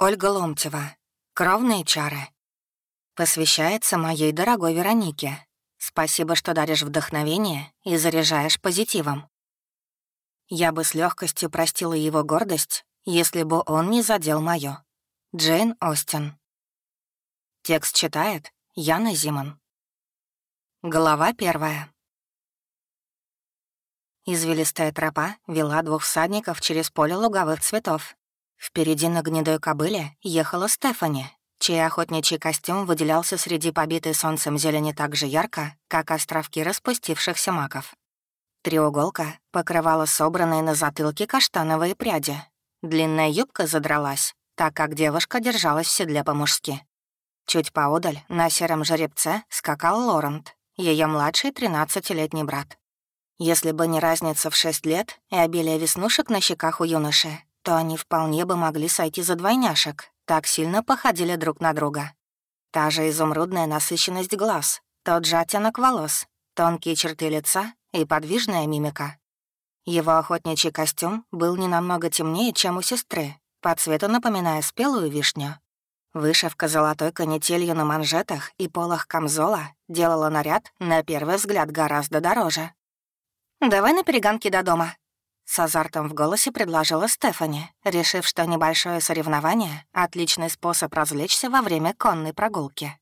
Ольга Ломтева. Кровные чары. Посвящается моей дорогой Веронике. Спасибо, что даришь вдохновение и заряжаешь позитивом. Я бы с легкостью простила его гордость, если бы он не задел моё. Джейн Остин. Текст читает Яна Зиман. Глава первая. Извилистая тропа вела двух всадников через поле луговых цветов. Впереди на гнедой кобыле ехала Стефани, чей охотничий костюм выделялся среди побитой солнцем зелени так же ярко, как островки распустившихся маков. Треуголка покрывала собранные на затылке каштановые пряди. Длинная юбка задралась, так как девушка держалась в седле по-мужски. Чуть поодаль, на сером жеребце, скакал Лорент, ее младший тринадцатилетний брат. Если бы не разница в шесть лет и обилие веснушек на щеках у юноши, то они вполне бы могли сойти за двойняшек, так сильно походили друг на друга. Та же изумрудная насыщенность глаз, тот же оттенок волос, тонкие черты лица и подвижная мимика. Его охотничий костюм был не намного темнее, чем у сестры, по цвету напоминая спелую вишню. Вышивка золотой канителью на манжетах и полах камзола делала наряд, на первый взгляд, гораздо дороже. «Давай на перегонки до дома», — с азартом в голосе предложила Стефани, решив, что небольшое соревнование — отличный способ развлечься во время конной прогулки.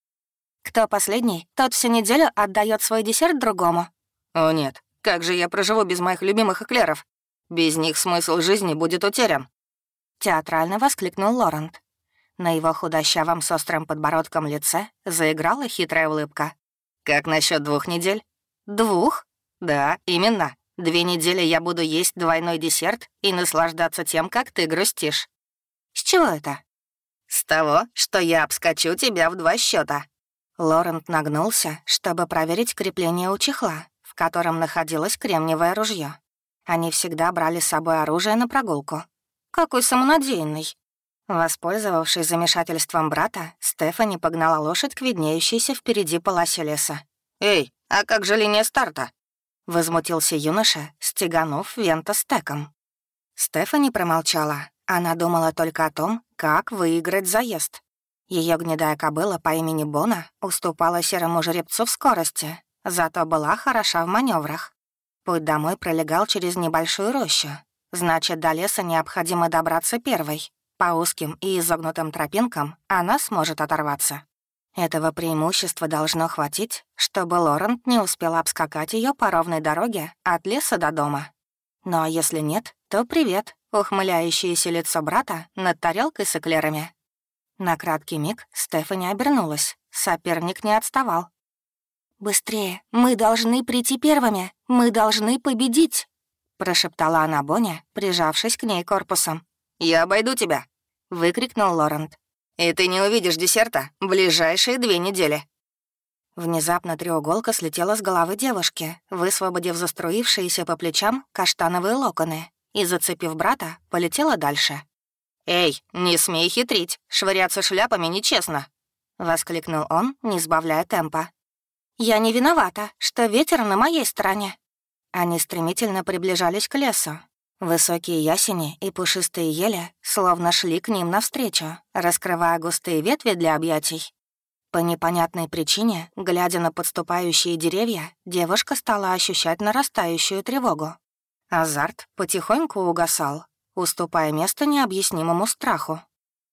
«Кто последний, тот всю неделю отдает свой десерт другому». «О нет, как же я проживу без моих любимых эклеров? Без них смысл жизни будет утерян». Театрально воскликнул Лорент. На его худощавом с острым подбородком лице заиграла хитрая улыбка. «Как насчет двух недель?» «Двух?» «Да, именно. Две недели я буду есть двойной десерт и наслаждаться тем, как ты грустишь». «С чего это?» «С того, что я обскочу тебя в два счета. Лорент нагнулся, чтобы проверить крепление у чехла, в котором находилось кремниевое ружье. Они всегда брали с собой оружие на прогулку. Какой самонадеянный. Воспользовавшись замешательством брата, Стефани погнала лошадь к виднеющейся впереди полосе леса. «Эй, а как же линия старта?» — возмутился юноша, стеганув Вента стеком. Стефани промолчала. Она думала только о том, как выиграть заезд. Ее гнедая кобыла по имени Бона уступала серому жеребцу в скорости, зато была хороша в маневрах. Путь домой пролегал через небольшую рощу. Значит, до леса необходимо добраться первой. По узким и изогнутым тропинкам она сможет оторваться. Этого преимущества должно хватить, чтобы Лорент не успел обскакать ее по ровной дороге от леса до дома. Ну а если нет, то привет, ухмыляющееся лицо брата над тарелкой с эклерами. На краткий миг Стефани обернулась, соперник не отставал. «Быстрее, мы должны прийти первыми, мы должны победить!» прошептала она Боня, прижавшись к ней корпусом. «Я обойду тебя!» — выкрикнул Лорент. И ты не увидишь десерта ближайшие две недели». Внезапно треуголка слетела с головы девушки, высвободив заструившиеся по плечам каштановые локоны, и, зацепив брата, полетела дальше. «Эй, не смей хитрить, швыряться шляпами нечестно!» — воскликнул он, не сбавляя темпа. «Я не виновата, что ветер на моей стороне». Они стремительно приближались к лесу, Высокие ясени и пушистые ели словно шли к ним навстречу, раскрывая густые ветви для объятий. По непонятной причине, глядя на подступающие деревья, девушка стала ощущать нарастающую тревогу. Азарт потихоньку угасал, уступая место необъяснимому страху.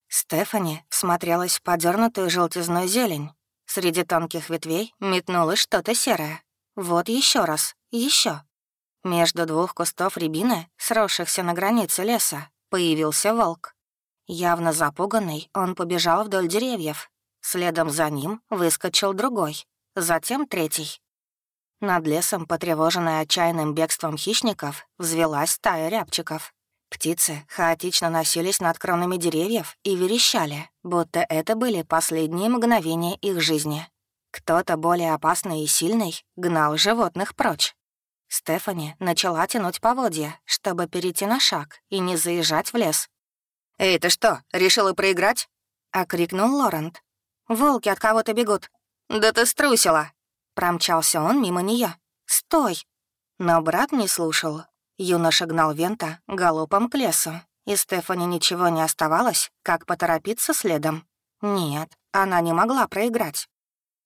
Стефани всмотрелась в подернутую желтизной зелень. Среди тонких ветвей метнулось что-то серое. Вот еще раз, еще. Между двух кустов рябины, сросшихся на границе леса, появился волк. Явно запуганный, он побежал вдоль деревьев. Следом за ним выскочил другой, затем третий. Над лесом, потревоженная отчаянным бегством хищников, взвелась стая рябчиков. Птицы хаотично носились над кронами деревьев и верещали, будто это были последние мгновения их жизни. Кто-то более опасный и сильный гнал животных прочь. Стефани начала тянуть поводья, чтобы перейти на шаг и не заезжать в лес. «Эй, ты что, решила проиграть?» — окрикнул Лорент. «Волки от кого-то бегут». «Да ты струсила!» Промчался он мимо нее. «Стой!» Но брат не слушал. Юноша гнал Вента галопом к лесу, и Стефани ничего не оставалось, как поторопиться следом. Нет, она не могла проиграть.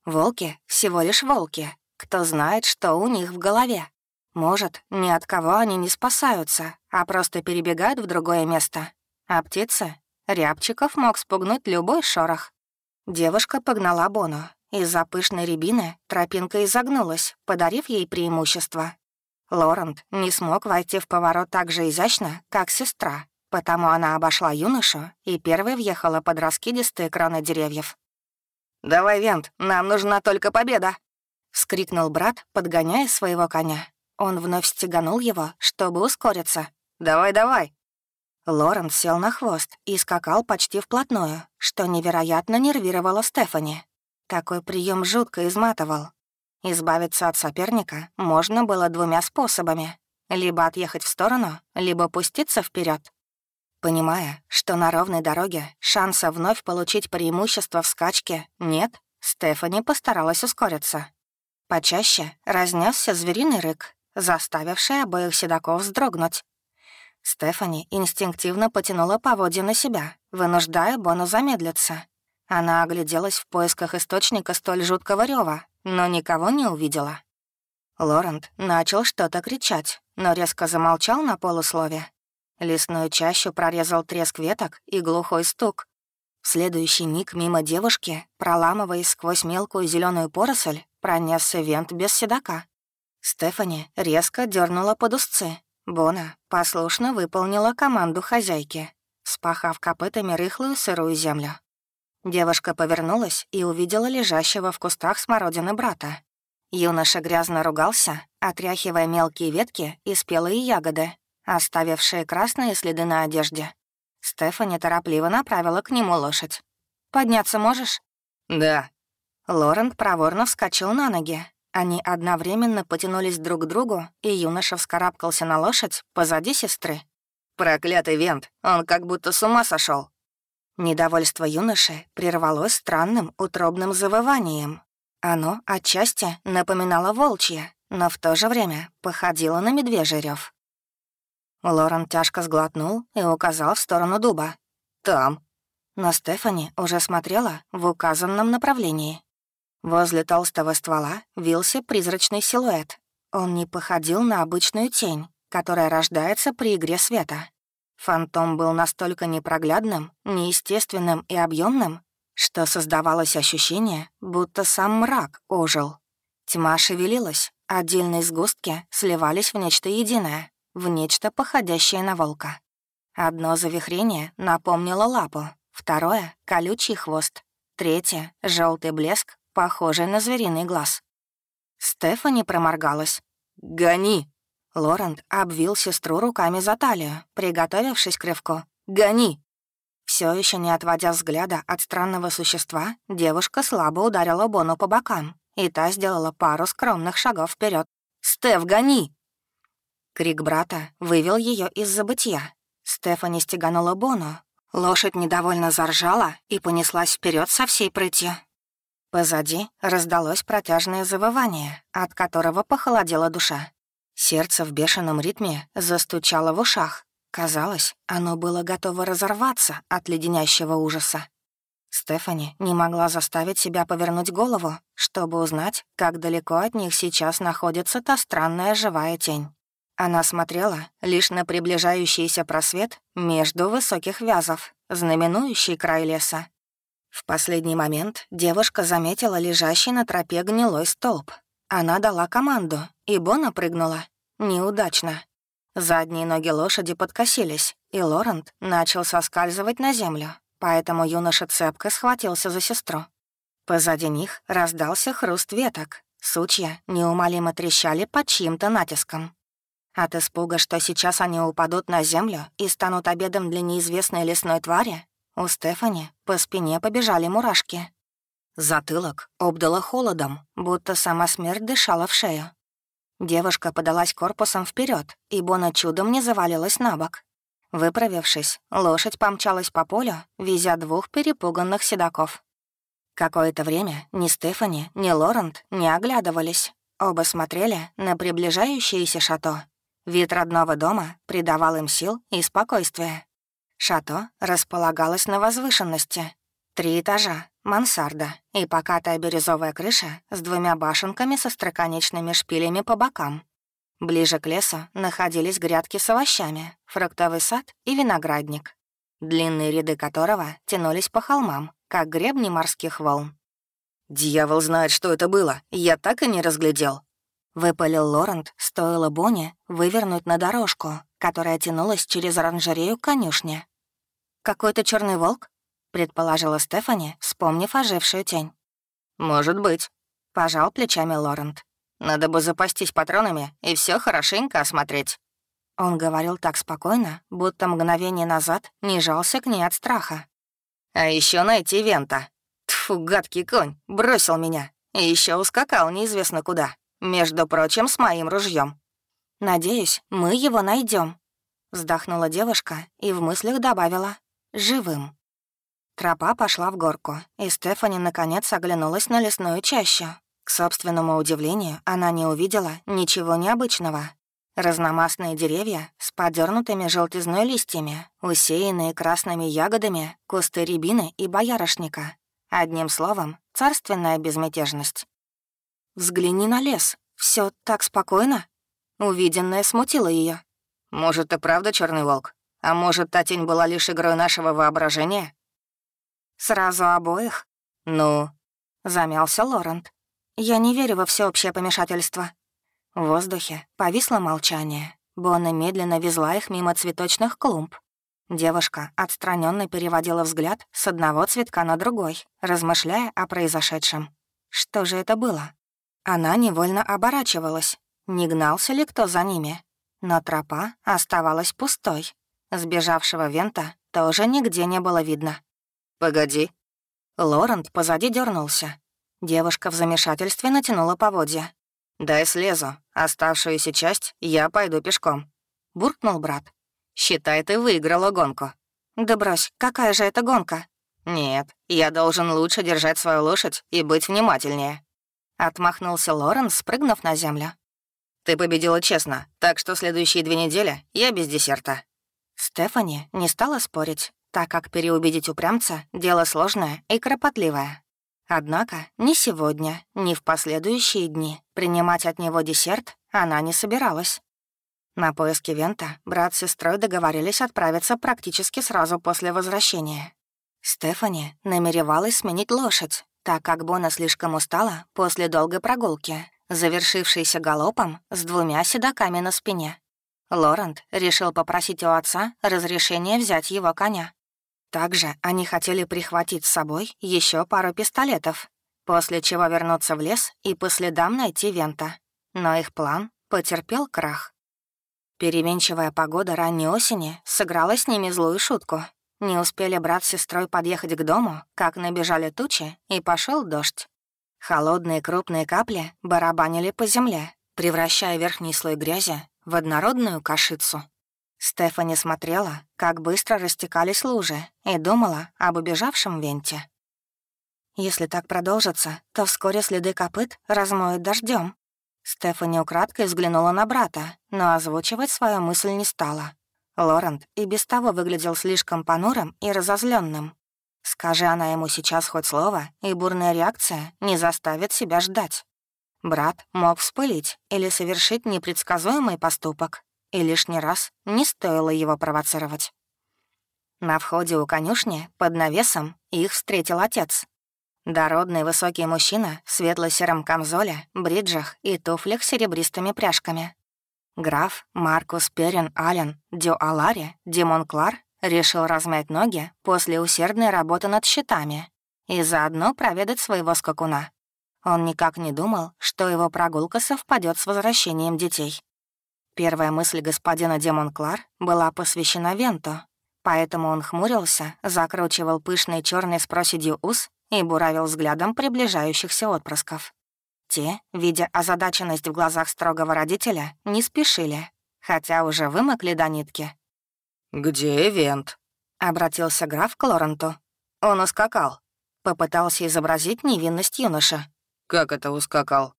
Волки — всего лишь волки. Кто знает, что у них в голове. Может, ни от кого они не спасаются, а просто перебегают в другое место. А птицы? Рябчиков мог спугнуть любой шорох. Девушка погнала Бону. Из-за пышной рябины тропинка изогнулась, подарив ей преимущество. Лорент не смог войти в поворот так же изящно, как сестра, потому она обошла юношу и первой въехала под раскидистые кроны деревьев. «Давай, Вент, нам нужна только победа!» — вскрикнул брат, подгоняя своего коня. Он вновь стеганул его, чтобы ускориться. «Давай, давай!» Лорен сел на хвост и скакал почти вплотную, что невероятно нервировало Стефани. Такой прием жутко изматывал. Избавиться от соперника можно было двумя способами. Либо отъехать в сторону, либо пуститься вперед. Понимая, что на ровной дороге шанса вновь получить преимущество в скачке нет, Стефани постаралась ускориться. Почаще разнесся звериный рык, заставивший обоих седаков вздрогнуть. Стефани инстинктивно потянула поводья на себя, вынуждая Бону замедлиться. Она огляделась в поисках источника столь жуткого рева, но никого не увидела. Лорент начал что-то кричать, но резко замолчал на полуслове. Лесную чащу прорезал треск веток и глухой стук. В следующий миг мимо девушки, проламываясь сквозь мелкую зеленую поросль, пронесся вент без седока. Стефани резко дернула под узцы. Бона послушно выполнила команду хозяйки, спахав копытами рыхлую сырую землю. Девушка повернулась и увидела лежащего в кустах смородины брата. Юноша грязно ругался, отряхивая мелкие ветки и спелые ягоды, оставившие красные следы на одежде. Стефани торопливо направила к нему лошадь. «Подняться можешь?» «Да». Лорент проворно вскочил на ноги. Они одновременно потянулись друг к другу, и юноша вскарабкался на лошадь позади сестры. «Проклятый Вент, он как будто с ума сошел. Недовольство юноши прервалось странным утробным завыванием. Оно отчасти напоминало волчье, но в то же время походило на медвежий рев. Лорен тяжко сглотнул и указал в сторону дуба. «Там». Но Стефани уже смотрела в указанном направлении. Возле толстого ствола вился призрачный силуэт. Он не походил на обычную тень, которая рождается при игре света. Фантом был настолько непроглядным, неестественным и объемным, что создавалось ощущение, будто сам мрак ожил. Тьма шевелилась, отдельные сгустки сливались в нечто единое, в нечто походящее на волка. Одно завихрение напомнило лапу, второе — колючий хвост, третье — желтый блеск, похожий на звериный глаз. Стефани проморгалась. «Гони!» Лорент обвил сестру руками за талию, приготовившись к рывку. «Гони!» Все еще не отводя взгляда от странного существа, девушка слабо ударила Бону по бокам, и та сделала пару скромных шагов вперед. «Стеф, гони!» Крик брата вывел ее из забытья. Стефани стеганула Бону. Лошадь недовольно заржала и понеслась вперед со всей прытью. Позади раздалось протяжное завывание, от которого похолодела душа. Сердце в бешеном ритме застучало в ушах. Казалось, оно было готово разорваться от леденящего ужаса. Стефани не могла заставить себя повернуть голову, чтобы узнать, как далеко от них сейчас находится та странная живая тень. Она смотрела лишь на приближающийся просвет между высоких вязов, знаменующий край леса. В последний момент девушка заметила лежащий на тропе гнилой столб. Она дала команду, и Бона прыгнула. Неудачно. Задние ноги лошади подкосились, и Лорент начал соскальзывать на землю, поэтому юноша цепко схватился за сестру. Позади них раздался хруст веток. Сучья неумолимо трещали под чьим-то натиском. От испуга, что сейчас они упадут на землю и станут обедом для неизвестной лесной твари, у Стефани по спине побежали мурашки. Затылок обдало холодом, будто сама смерть дышала в шею. Девушка подалась корпусом вперед, и Бона чудом не завалилась на бок. Выправившись, лошадь помчалась по полю, везя двух перепуганных седаков. Какое-то время ни Стефани, ни Лорент не оглядывались. Оба смотрели на приближающееся шато Вид родного дома придавал им сил и спокойствия. Шато располагалось на возвышенности. Три этажа, мансарда и покатая бирюзовая крыша с двумя башенками со строконечными шпилями по бокам. Ближе к лесу находились грядки с овощами, фруктовый сад и виноградник, длинные ряды которого тянулись по холмам, как гребни морских волн. «Дьявол знает, что это было, я так и не разглядел», — выпалил Лорент, стоило Бонни вывернуть на дорожку, которая тянулась через оранжерею к конюшне. «Какой-то черный волк?» — предположила Стефани, вспомнив ожившую тень. «Может быть», — пожал плечами Лорент. «Надо бы запастись патронами и все хорошенько осмотреть». Он говорил так спокойно, будто мгновение назад не жался к ней от страха. «А еще найти Вента. Тфу, гадкий конь, бросил меня. И еще ускакал неизвестно куда. Между прочим, с моим ружьем. «Надеюсь, мы его найдем, вздохнула девушка и в мыслях добавила «живым». Тропа пошла в горку, и Стефани наконец оглянулась на лесную чащу. К собственному удивлению, она не увидела ничего необычного. Разномастные деревья с подернутыми желтизной листьями, усеянные красными ягодами, кусты рябины и боярышника. Одним словом, царственная безмятежность. «Взгляни на лес. Все так спокойно?» Увиденное смутило ее. «Может, и правда черный волк? А может, та тень была лишь игрой нашего воображения?» «Сразу обоих?» «Ну?» — замялся Лорент. «Я не верю во всеобщее помешательство». В воздухе повисло молчание. Бонна медленно везла их мимо цветочных клумб. Девушка отстраненно переводила взгляд с одного цветка на другой, размышляя о произошедшем. Что же это было? Она невольно оборачивалась, не гнался ли кто за ними. Но тропа оставалась пустой. Сбежавшего Вента тоже нигде не было видно. «Погоди». Лорент позади дернулся. Девушка в замешательстве натянула поводья. «Дай слезу. Оставшуюся часть я пойду пешком», — буркнул брат. «Считай, ты выиграла гонку». «Да брось, какая же это гонка?» «Нет, я должен лучше держать свою лошадь и быть внимательнее». Отмахнулся Лорен, спрыгнув на землю. Ты победила честно, так что следующие две недели я без десерта». Стефани не стала спорить, так как переубедить упрямца — дело сложное и кропотливое. Однако ни сегодня, ни в последующие дни принимать от него десерт она не собиралась. На поиски Вента брат с сестрой договорились отправиться практически сразу после возвращения. Стефани намеревалась сменить лошадь, так как Бона слишком устала после долгой прогулки завершившийся галопом с двумя седаками на спине. Лорент решил попросить у отца разрешения взять его коня. Также они хотели прихватить с собой еще пару пистолетов, после чего вернуться в лес и по следам найти Вента. Но их план потерпел крах. Переменчивая погода ранней осени сыграла с ними злую шутку. Не успели брат с сестрой подъехать к дому, как набежали тучи, и пошел дождь. Холодные крупные капли барабанили по земле, превращая верхний слой грязи в однородную кашицу. Стефани смотрела, как быстро растекались лужи, и думала об убежавшем венте. Если так продолжится, то вскоре следы копыт размоют дождем. Стефани украдкой взглянула на брата, но озвучивать свою мысль не стала. Лорент и без того выглядел слишком понурым и разозленным. Скажи она ему сейчас хоть слово, и бурная реакция не заставит себя ждать. Брат мог вспылить или совершить непредсказуемый поступок, и лишний раз не стоило его провоцировать. На входе у конюшни, под навесом, их встретил отец. Дородный высокий мужчина в светло-сером камзоле, бриджах и туфлях с серебристыми пряжками. Граф Маркус Перин Аллен Дю Алари Димон Клар Решил размять ноги после усердной работы над щитами и заодно проведать своего скакуна. Он никак не думал, что его прогулка совпадет с возвращением детей. Первая мысль господина Демон Клар была посвящена Венту, поэтому он хмурился, закручивал пышный черный с проседью ус и буравил взглядом приближающихся отпрысков. Те, видя озадаченность в глазах строгого родителя, не спешили, хотя уже вымокли до нитки «Где Эвент?» — обратился граф к Лоренту. «Он ускакал». Попытался изобразить невинность юноша. «Как это ускакал?»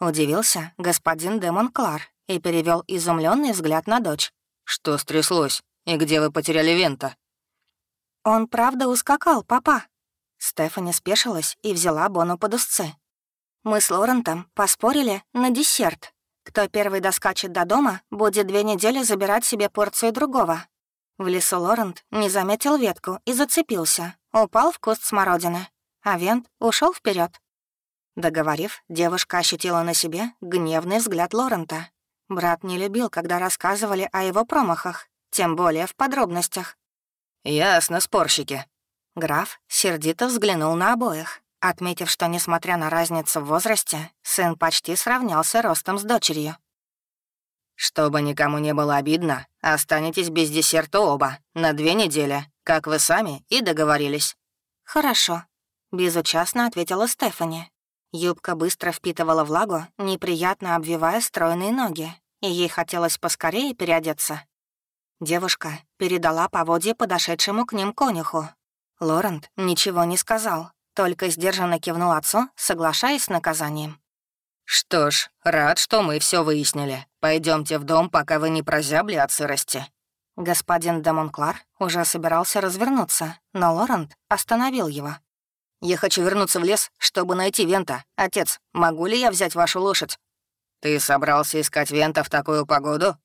Удивился господин Демон Клар и перевел изумленный взгляд на дочь. «Что стряслось? И где вы потеряли Вента? «Он правда ускакал, папа?» Стефани спешилась и взяла Бону под узцы. «Мы с Лорентом поспорили на десерт. Кто первый доскачет до дома, будет две недели забирать себе порцию другого. В лесу Лорент не заметил ветку и зацепился, упал в куст смородины, а Вент ушел вперед. Договорив, девушка ощутила на себе гневный взгляд Лорента. Брат не любил, когда рассказывали о его промахах, тем более в подробностях. «Ясно, спорщики». Граф сердито взглянул на обоих, отметив, что, несмотря на разницу в возрасте, сын почти сравнялся ростом с дочерью. «Чтобы никому не было обидно, останетесь без десерта оба, на две недели, как вы сами и договорились». «Хорошо», — безучастно ответила Стефани. Юбка быстро впитывала влагу, неприятно обвивая стройные ноги, и ей хотелось поскорее переодеться. Девушка передала поводье подошедшему к ним конюху. Лорент ничего не сказал, только сдержанно кивнул отцу, соглашаясь с наказанием. «Что ж, рад, что мы все выяснили. Пойдемте в дом, пока вы не прозябли от сырости». Господин де Монклар уже собирался развернуться, но Лорент остановил его. «Я хочу вернуться в лес, чтобы найти Вента. Отец, могу ли я взять вашу лошадь?» «Ты собрался искать Вента в такую погоду?»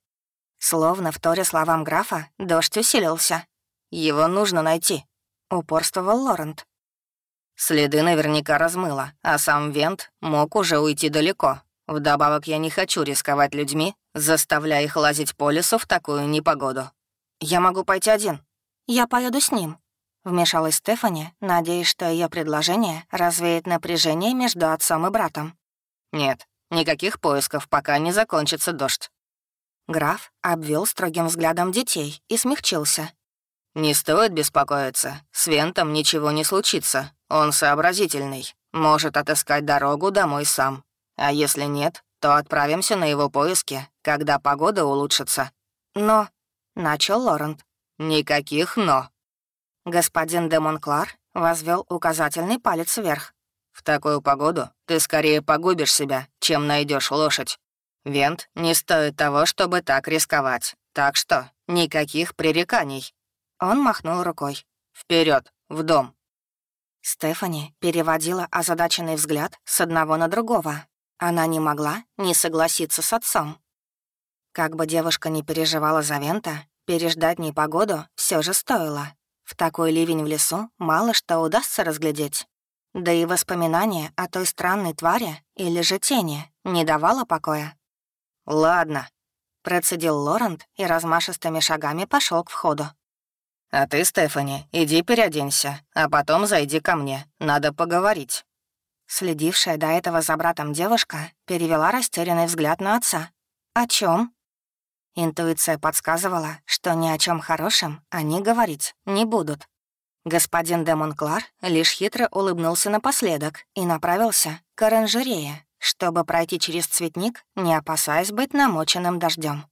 Словно в торе словам графа, дождь усилился. «Его нужно найти», — упорствовал Лорент. Следы наверняка размыло, а сам Вент мог уже уйти далеко. Вдобавок я не хочу рисковать людьми, заставляя их лазить по лесу в такую непогоду. «Я могу пойти один». «Я поеду с ним», — вмешалась Стефани, надеясь, что ее предложение развеет напряжение между отцом и братом. «Нет, никаких поисков, пока не закончится дождь. Граф обвел строгим взглядом детей и смягчился. «Не стоит беспокоиться. С Вентом ничего не случится. Он сообразительный. Может отыскать дорогу домой сам. А если нет, то отправимся на его поиски, когда погода улучшится». «Но...» — начал Лорент. «Никаких «но». Господин де Монклар возвел указательный палец вверх. «В такую погоду ты скорее погубишь себя, чем найдешь лошадь. Вент не стоит того, чтобы так рисковать. Так что никаких пререканий». Он махнул рукой. Вперед, в дом». Стефани переводила озадаченный взгляд с одного на другого. Она не могла не согласиться с отцом. Как бы девушка не переживала за Вента, переждать непогоду все же стоило. В такой ливень в лесу мало что удастся разглядеть. Да и воспоминания о той странной твари или же тени не давало покоя. «Ладно», — процедил Лорент и размашистыми шагами пошел к входу. «А ты, Стефани, иди переоденься, а потом зайди ко мне. Надо поговорить». Следившая до этого за братом девушка перевела растерянный взгляд на отца. «О чем? Интуиция подсказывала, что ни о чем хорошем они говорить не будут. Господин де Монклар лишь хитро улыбнулся напоследок и направился к оранжерее, чтобы пройти через цветник, не опасаясь быть намоченным дождем.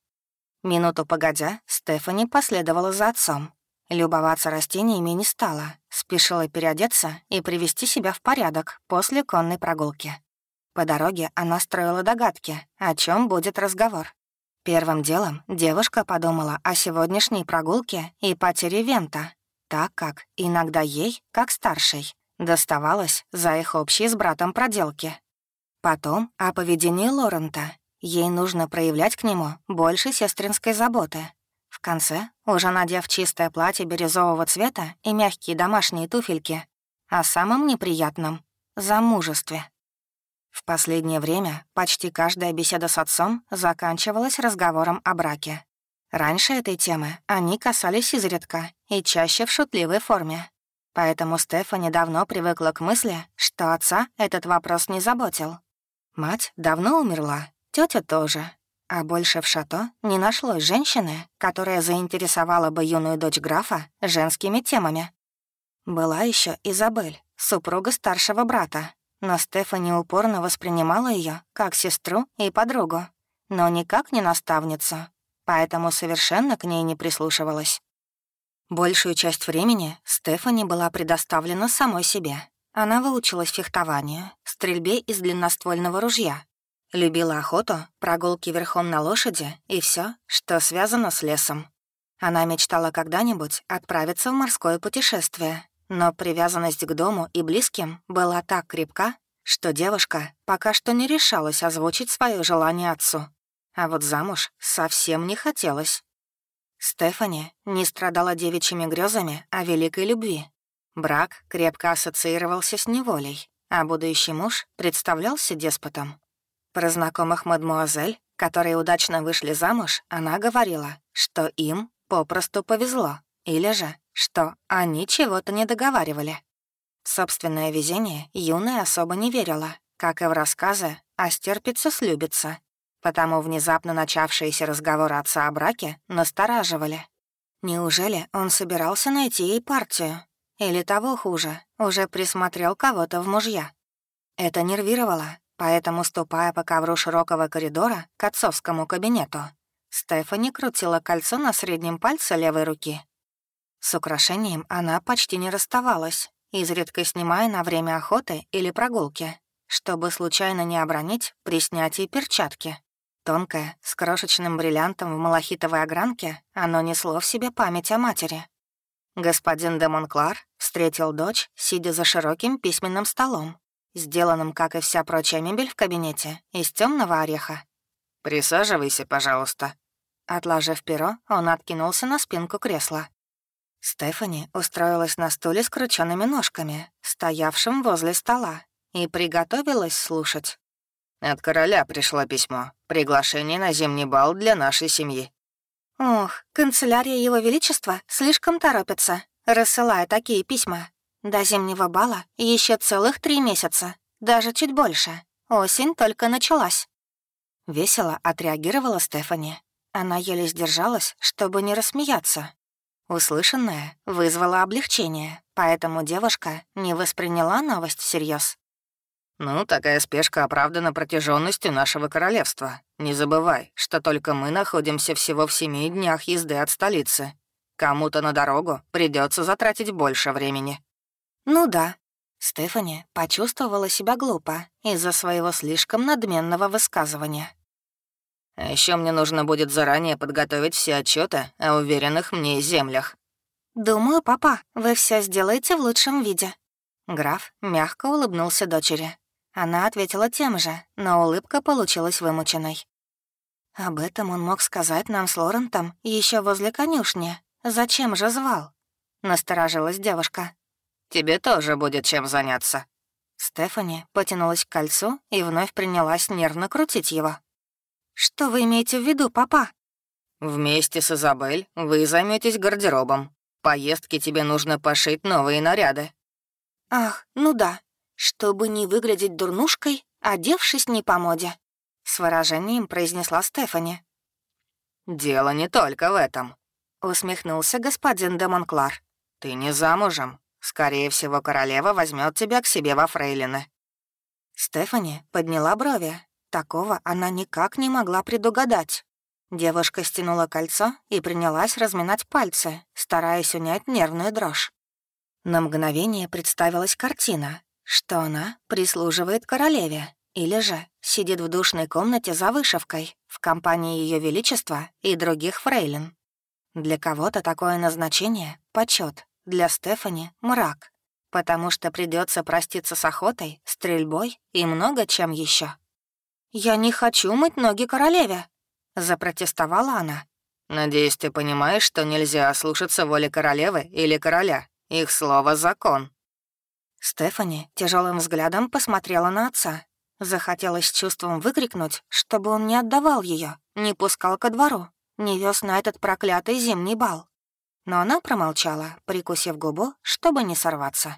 Минуту погодя, Стефани последовала за отцом. Любоваться растениями не стала, спешила переодеться и привести себя в порядок после конной прогулки. По дороге она строила догадки, о чем будет разговор. Первым делом девушка подумала о сегодняшней прогулке и потере Вента, так как иногда ей, как старшей, доставалось за их общие с братом проделки. Потом о поведении Лорента. Ей нужно проявлять к нему больше сестринской заботы. Конце, уже надев чистое платье бирюзового цвета и мягкие домашние туфельки, о самом неприятном — замужестве. В последнее время почти каждая беседа с отцом заканчивалась разговором о браке. Раньше этой темы они касались изредка и чаще в шутливой форме. Поэтому Стефани давно привыкла к мысли, что отца этот вопрос не заботил. Мать давно умерла, тетя тоже. А больше в шато не нашлось женщины, которая заинтересовала бы юную дочь графа женскими темами. Была еще Изабель, супруга старшего брата, но Стефани упорно воспринимала ее как сестру и подругу, но никак не наставницу, поэтому совершенно к ней не прислушивалась. Большую часть времени Стефани была предоставлена самой себе, она выучилась фехтованию, стрельбе из длинноствольного ружья, любила охоту, прогулки верхом на лошади и все, что связано с лесом. Она мечтала когда-нибудь отправиться в морское путешествие, но привязанность к дому и близким была так крепка, что девушка пока что не решалась озвучить свое желание отцу. А вот замуж совсем не хотелось. Стефани не страдала девичьими грезами о великой любви. Брак крепко ассоциировался с неволей, а будущий муж представлялся деспотом. Про знакомых мадмуазель, которые удачно вышли замуж, она говорила, что им попросту повезло, или же, что они чего-то не договаривали. В собственное везение юная особо не верила, как и в рассказы о стерпится-слюбится, потому внезапно начавшиеся разговоры отца о браке настораживали. Неужели он собирался найти ей партию? Или того хуже, уже присмотрел кого-то в мужья. Это нервировало, поэтому, ступая по ковру широкого коридора к отцовскому кабинету, Стефани крутила кольцо на среднем пальце левой руки. С украшением она почти не расставалась, изредка снимая на время охоты или прогулки, чтобы случайно не обронить при снятии перчатки. Тонкое, с крошечным бриллиантом в малахитовой огранке, оно несло в себе память о матери. Господин де Монклар встретил дочь, сидя за широким письменным столом, сделанным, как и вся прочая мебель в кабинете, из темного ореха. «Присаживайся, пожалуйста». Отложив перо, он откинулся на спинку кресла. Стефани устроилась на стуле с крученными ножками, стоявшим возле стола, и приготовилась слушать. «От короля пришло письмо. Приглашение на зимний бал для нашей семьи. Ох, канцелярия Его Величества слишком торопится, рассылая такие письма. До зимнего бала еще целых три месяца, даже чуть больше. Осень только началась. Весело отреагировала Стефани. Она еле сдержалась, чтобы не рассмеяться. Услышанное вызвало облегчение, поэтому девушка не восприняла новость всерьез. «Ну, такая спешка оправдана протяженностью нашего королевства. Не забывай, что только мы находимся всего в семи днях езды от столицы. Кому-то на дорогу придется затратить больше времени». «Ну да». Стефани почувствовала себя глупо из-за своего слишком надменного высказывания. А еще мне нужно будет заранее подготовить все отчеты о уверенных мне землях». «Думаю, папа, вы все сделаете в лучшем виде». Граф мягко улыбнулся дочери. Она ответила тем же, но улыбка получилась вымученной. Об этом он мог сказать нам с Лорентом еще возле конюшни. Зачем же звал? Насторожилась девушка. «Тебе тоже будет чем заняться». Стефани потянулась к кольцу и вновь принялась нервно крутить его. «Что вы имеете в виду, папа?» «Вместе с Изабель вы займетесь гардеробом. Поездке тебе нужно пошить новые наряды». «Ах, ну да, чтобы не выглядеть дурнушкой, одевшись не по моде», — с выражением произнесла Стефани. «Дело не только в этом», — усмехнулся господин де Монклар. «Ты не замужем. Скорее всего, королева возьмет тебя к себе во фрейлины». Стефани подняла брови. Такого она никак не могла предугадать. Девушка стянула кольцо и принялась разминать пальцы, стараясь унять нервную дрожь. На мгновение представилась картина, что она прислуживает королеве или же сидит в душной комнате за вышивкой в компании Ее Величества и других фрейлин. Для кого-то такое назначение — почет, для Стефани — мрак, потому что придется проститься с охотой, стрельбой и много чем еще. «Я не хочу мыть ноги королеве», — запротестовала она. «Надеюсь, ты понимаешь, что нельзя ослушаться воли королевы или короля. Их слово — закон», Стефани тяжелым взглядом посмотрела на отца. Захотелось чувством выкрикнуть, чтобы он не отдавал ее, не пускал ко двору, не вез на этот проклятый зимний бал. Но она промолчала, прикусив губу, чтобы не сорваться.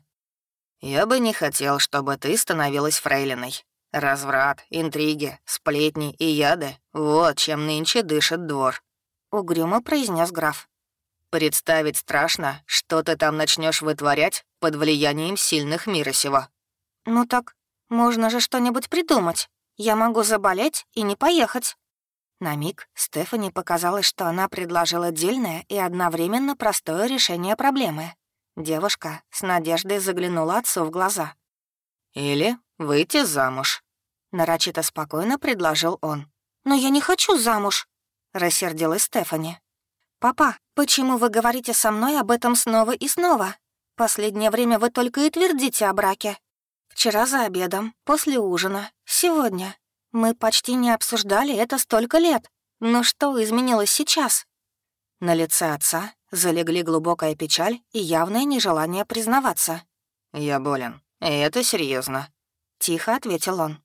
«Я бы не хотел, чтобы ты становилась фрейлиной. Разврат, интриги, сплетни и яды — вот чем нынче дышит двор», — угрюмо произнес граф. «Представить страшно, что ты там начнешь вытворять, под влиянием сильных мира сего. «Ну так, можно же что-нибудь придумать. Я могу заболеть и не поехать». На миг Стефани показалось, что она предложила дельное и одновременно простое решение проблемы. Девушка с надеждой заглянула отцу в глаза. «Или выйти замуж», — нарочито спокойно предложил он. «Но я не хочу замуж», — рассердилась Стефани. «Папа, почему вы говорите со мной об этом снова и снова? Последнее время вы только и твердите о браке. Вчера за обедом, после ужина, сегодня. Мы почти не обсуждали это столько лет. Но что изменилось сейчас?» На лице отца залегли глубокая печаль и явное нежелание признаваться. «Я болен, и это серьезно, тихо ответил он.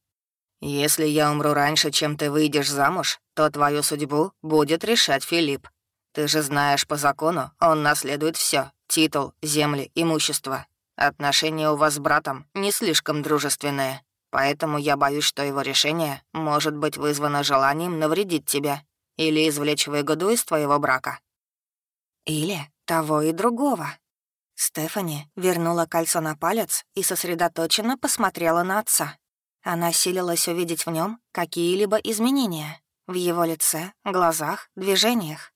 «Если я умру раньше, чем ты выйдешь замуж, то твою судьбу будет решать Филипп. Ты же знаешь, по закону он наследует все: титул, земли, имущество. Отношения у вас с братом не слишком дружественные, поэтому я боюсь, что его решение может быть вызвано желанием навредить тебе или извлечь выгоду из твоего брака». «Или того и другого». Стефани вернула кольцо на палец и сосредоточенно посмотрела на отца. Она силилась увидеть в нем какие-либо изменения в его лице, глазах, движениях.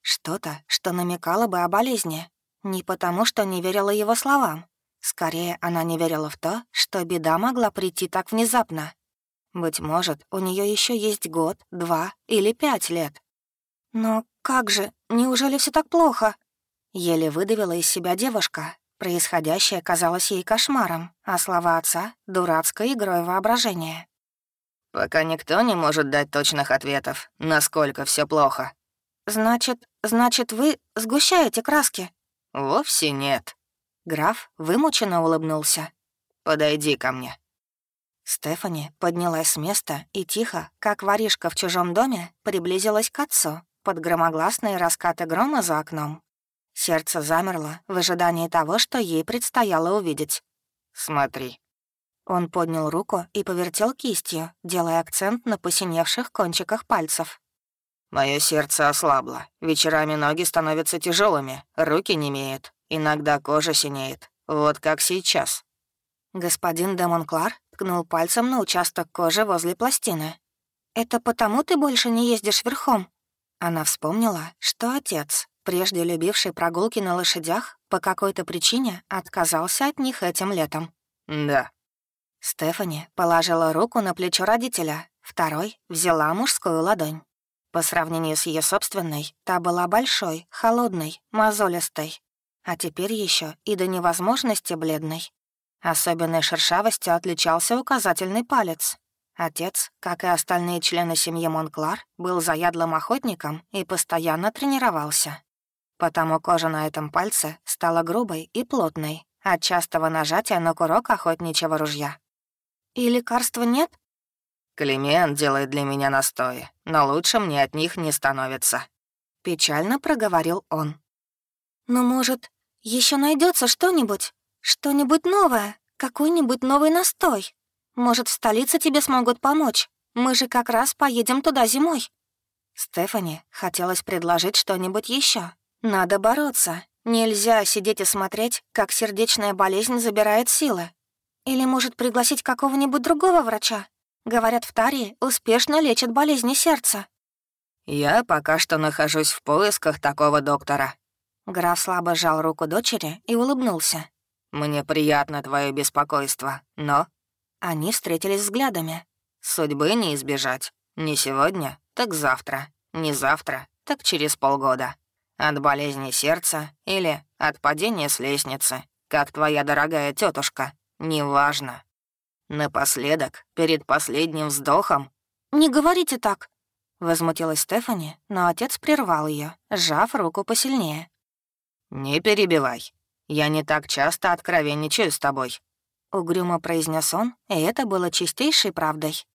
Что-то, что намекало бы о болезни. Не потому, что не верила его словам. Скорее, она не верила в то, что беда могла прийти так внезапно. Быть может, у нее еще есть год, два или пять лет. Но как же, неужели все так плохо? Еле выдавила из себя девушка. Происходящее казалось ей кошмаром, а слова отца — дурацкой игрой воображения. «Пока никто не может дать точных ответов, насколько все плохо», «Значит, значит, вы сгущаете краски?» «Вовсе нет». Граф вымученно улыбнулся. «Подойди ко мне». Стефани поднялась с места и тихо, как воришка в чужом доме, приблизилась к отцу под громогласные раскаты грома за окном. Сердце замерло в ожидании того, что ей предстояло увидеть. «Смотри». Он поднял руку и повертел кистью, делая акцент на посиневших кончиках пальцев. Мое сердце ослабло. Вечерами ноги становятся тяжелыми, руки немеют, иногда кожа синеет. Вот как сейчас. Господин де Монклар ткнул пальцем на участок кожи возле пластины. «Это потому ты больше не ездишь верхом?» Она вспомнила, что отец, прежде любивший прогулки на лошадях, по какой-то причине отказался от них этим летом. «Да». Стефани положила руку на плечо родителя, второй взяла мужскую ладонь. По сравнению с ее собственной, та была большой, холодной, мозолистой, а теперь еще и до невозможности бледной. Особенной шершавостью отличался указательный палец. Отец, как и остальные члены семьи Монклар, был заядлым охотником и постоянно тренировался. Потому кожа на этом пальце стала грубой и плотной от частого нажатия на курок охотничьего ружья. «И лекарства нет?» Климент делает для меня настои, но лучше мне от них не становится». Печально проговорил он. «Ну, может, еще найдется что-нибудь? Что-нибудь новое? Какой-нибудь новый настой? Может, в столице тебе смогут помочь? Мы же как раз поедем туда зимой». Стефани хотелось предложить что-нибудь еще. Надо бороться. Нельзя сидеть и смотреть, как сердечная болезнь забирает силы. Или, может, пригласить какого-нибудь другого врача? Говорят, в Тарии успешно лечат болезни сердца. Я пока что нахожусь в поисках такого доктора. Граф слабо сжал руку дочери и улыбнулся. «Мне приятно твое беспокойство, но...» Они встретились взглядами. «Судьбы не избежать. Не сегодня, так завтра. Не завтра, так через полгода. От болезни сердца или от падения с лестницы, как твоя дорогая тетушка. Неважно. Напоследок, перед последним вздохом... «Не говорите так!» — возмутилась Стефани, но отец прервал ее, сжав руку посильнее. «Не перебивай. Я не так часто откровенничаю с тобой», — угрюмо произнес он, и это было чистейшей правдой.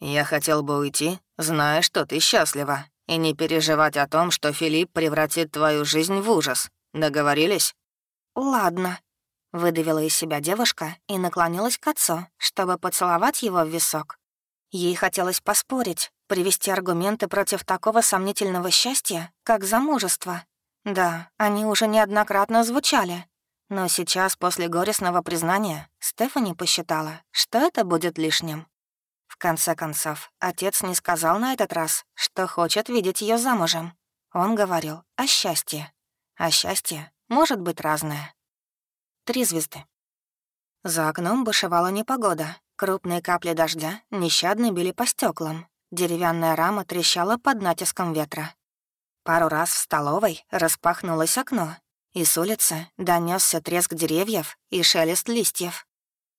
«Я хотел бы уйти, зная, что ты счастлива, и не переживать о том, что Филипп превратит твою жизнь в ужас. Договорились?» «Ладно», Выдавила из себя девушка и наклонилась к отцу, чтобы поцеловать его в висок. Ей хотелось поспорить, привести аргументы против такого сомнительного счастья, как замужество. Да, они уже неоднократно звучали. Но сейчас, после горестного признания, Стефани посчитала, что это будет лишним. В конце концов, отец не сказал на этот раз, что хочет видеть ее замужем. Он говорил о счастье. А счастье может быть разное. Три звезды. За окном бушевала непогода. Крупные капли дождя нещадно били по стеклам. Деревянная рама трещала под натиском ветра. Пару раз в столовой распахнулось окно, и с улицы донесся треск деревьев и шелест листьев.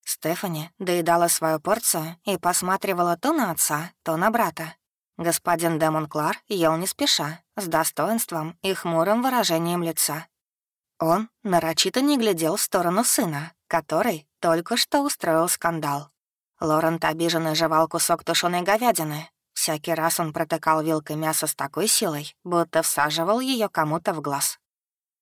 Стефани доедала свою порцию и посматривала то на отца, то на брата. Господин де Монклар ел не спеша, с достоинством и хмурым выражением лица. Он нарочито не глядел в сторону сына, который только что устроил скандал. Лорент обиженно жевал кусок тушеной говядины. Всякий раз он протыкал вилкой мясо с такой силой, будто всаживал ее кому-то в глаз.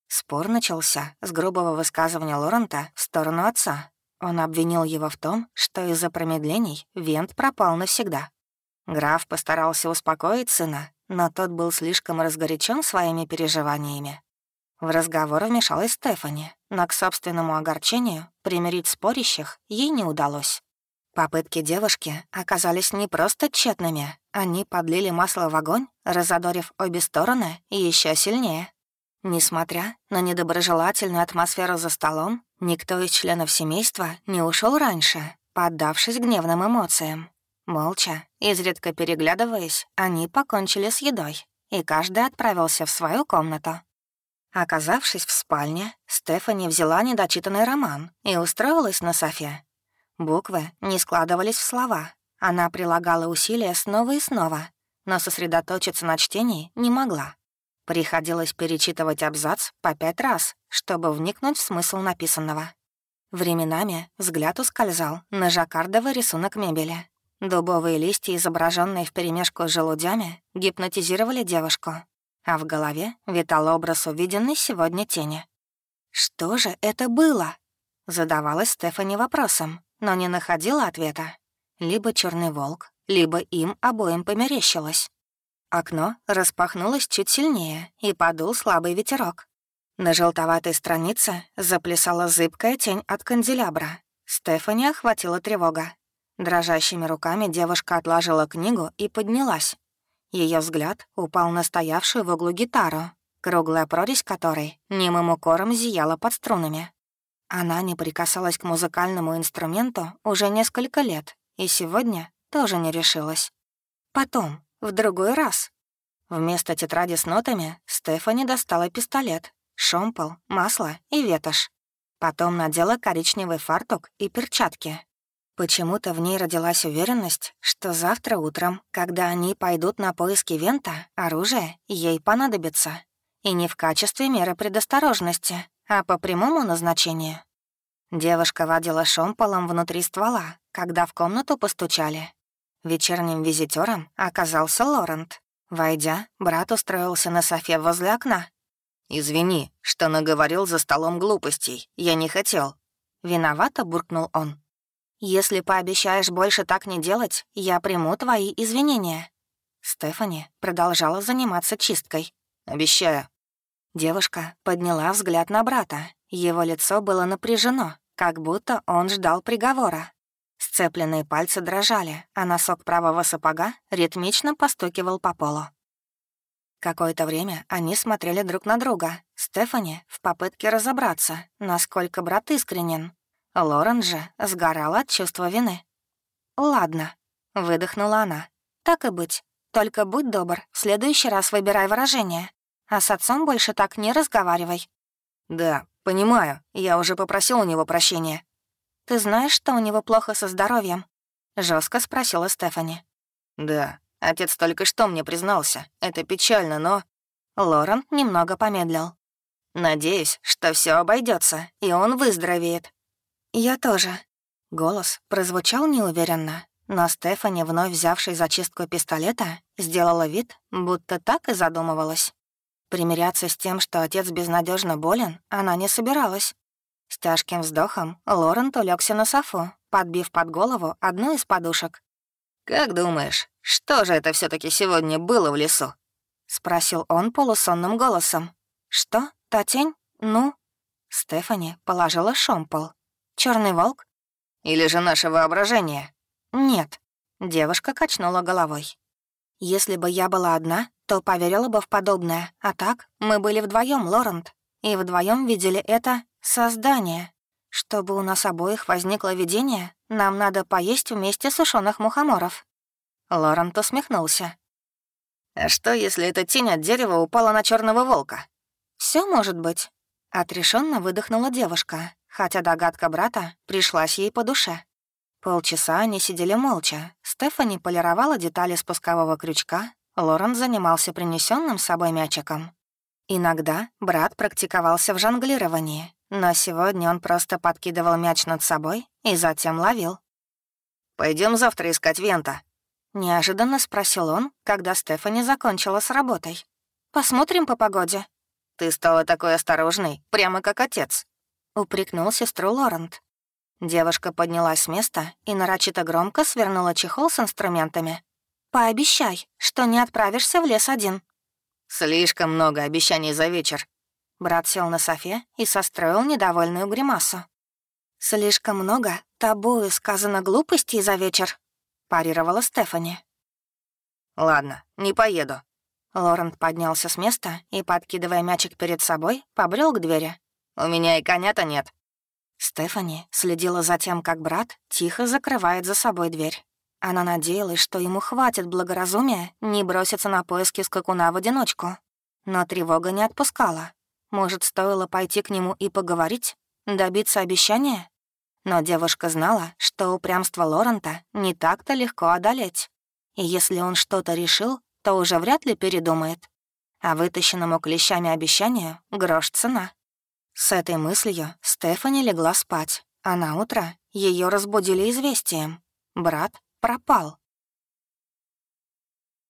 Спор начался с грубого высказывания Лорента в сторону отца, он обвинил его в том, что из-за промедлений Вент пропал навсегда. Граф постарался успокоить сына, но тот был слишком разгорячен своими переживаниями. В разговор вмешалась Стефани, но к собственному огорчению примирить спорящих ей не удалось. Попытки девушки оказались не просто тщетными, они подлили масло в огонь, разодорив обе стороны еще сильнее. Несмотря на недоброжелательную атмосферу за столом, никто из членов семейства не ушел раньше, поддавшись гневным эмоциям. Молча, изредка переглядываясь, они покончили с едой, и каждый отправился в свою комнату. Оказавшись в спальне, Стефани взяла недочитанный роман и устроилась на софе. Буквы не складывались в слова. Она прилагала усилия снова и снова, но сосредоточиться на чтении не могла. Приходилось перечитывать абзац по пять раз, чтобы вникнуть в смысл написанного. Временами взгляд ускользал на жаккардовый рисунок мебели. Дубовые листья, изображенные вперемешку с желудями, гипнотизировали девушку, а в голове витал образ увиденной сегодня тени. «Что же это было?» — задавалась Стефани вопросом, но не находила ответа. Либо черный волк, либо им обоим померещилось. Окно распахнулось чуть сильнее, и подул слабый ветерок. На желтоватой странице заплясала зыбкая тень от канделябра. Стефани охватила тревога. Дрожащими руками девушка отложила книгу и поднялась. Ее взгляд упал на стоявшую в углу гитару, круглая прорезь которой немым укором зияла под струнами. Она не прикасалась к музыкальному инструменту уже несколько лет и сегодня тоже не решилась. Потом, в другой раз. Вместо тетради с нотами Стефани достала пистолет, шомпол, масло и ветошь. Потом надела коричневый фартук и перчатки. Почему-то в ней родилась уверенность, что завтра утром, когда они пойдут на поиски Вента, оружие ей понадобится. И не в качестве меры предосторожности, а по прямому назначению. Девушка водила шомполом внутри ствола, когда в комнату постучали. Вечерним визитером оказался Лорент. Войдя, брат устроился на софе возле окна. «Извини, что наговорил за столом глупостей. Я не хотел». Виновато буркнул он. «Если пообещаешь больше так не делать, я приму твои извинения». Стефани продолжала заниматься чисткой. «Обещаю». Девушка подняла взгляд на брата. Его лицо было напряжено, как будто он ждал приговора. Сцепленные пальцы дрожали, а носок правого сапога ритмично постукивал по полу. Какое-то время они смотрели друг на друга. Стефани в попытке разобраться, насколько брат искренен. Лорен же сгорал от чувства вины. «Ладно», — выдохнула она. «Так и быть. Только будь добр, в следующий раз выбирай выражение. А с отцом больше так не разговаривай». «Да, понимаю. Я уже попросил у него прощения. «Ты знаешь, что у него плохо со здоровьем?» — жестко спросила Стефани. «Да, отец только что мне признался. Это печально, но...» Лорен немного помедлил. «Надеюсь, что все обойдется, и он выздоровеет». «Я тоже». Голос прозвучал неуверенно, но Стефани, вновь взявшей зачистку пистолета, сделала вид, будто так и задумывалась. Примиряться с тем, что отец безнадежно болен, она не собиралась. С тяжким вздохом Лорент улегся на софу, подбив под голову одну из подушек. «Как думаешь, что же это все таки сегодня было в лесу?» — спросил он полусонным голосом. «Что? Та тень? Ну?» Стефани положила шомпол. Черный волк?» «Или же наше воображение?» «Нет». Девушка качнула головой. «Если бы я была одна, то поверила бы в подобное. А так, мы были вдвоем, Лорент, и вдвоем видели это Создание. Чтобы у нас обоих возникло видение, нам надо поесть вместе сушеных мухоморов. Лорент усмехнулся. А что, если эта тень от дерева упала на черного волка? Все может быть. Отрешенно выдохнула девушка, хотя догадка брата пришлась ей по душе. Полчаса они сидели молча. Стефани полировала детали спускового крючка, Лорен занимался принесенным с собой мячиком. Иногда брат практиковался в жонглировании, но сегодня он просто подкидывал мяч над собой и затем ловил. Пойдем завтра искать Вента», — неожиданно спросил он, когда Стефани закончила с работой. «Посмотрим по погоде». «Ты стала такой осторожной, прямо как отец», — упрекнул сестру Лорент. Девушка поднялась с места и нарочито громко свернула чехол с инструментами. «Пообещай, что не отправишься в лес один». «Слишком много обещаний за вечер». Брат сел на софе и состроил недовольную гримасу. «Слишком много табую сказано глупостей за вечер», — парировала Стефани. «Ладно, не поеду». Лорент поднялся с места и, подкидывая мячик перед собой, побрел к двери. «У меня и коня-то нет». Стефани следила за тем, как брат тихо закрывает за собой дверь. Она надеялась, что ему хватит благоразумия не броситься на поиски скакуна в одиночку. Но тревога не отпускала. Может, стоило пойти к нему и поговорить? Добиться обещания? Но девушка знала, что упрямство Лорента не так-то легко одолеть. И если он что-то решил, то уже вряд ли передумает. А вытащенному клещами обещанию грош цена. С этой мыслью Стефани легла спать, а на утро ее разбудили известием. Брат пропал.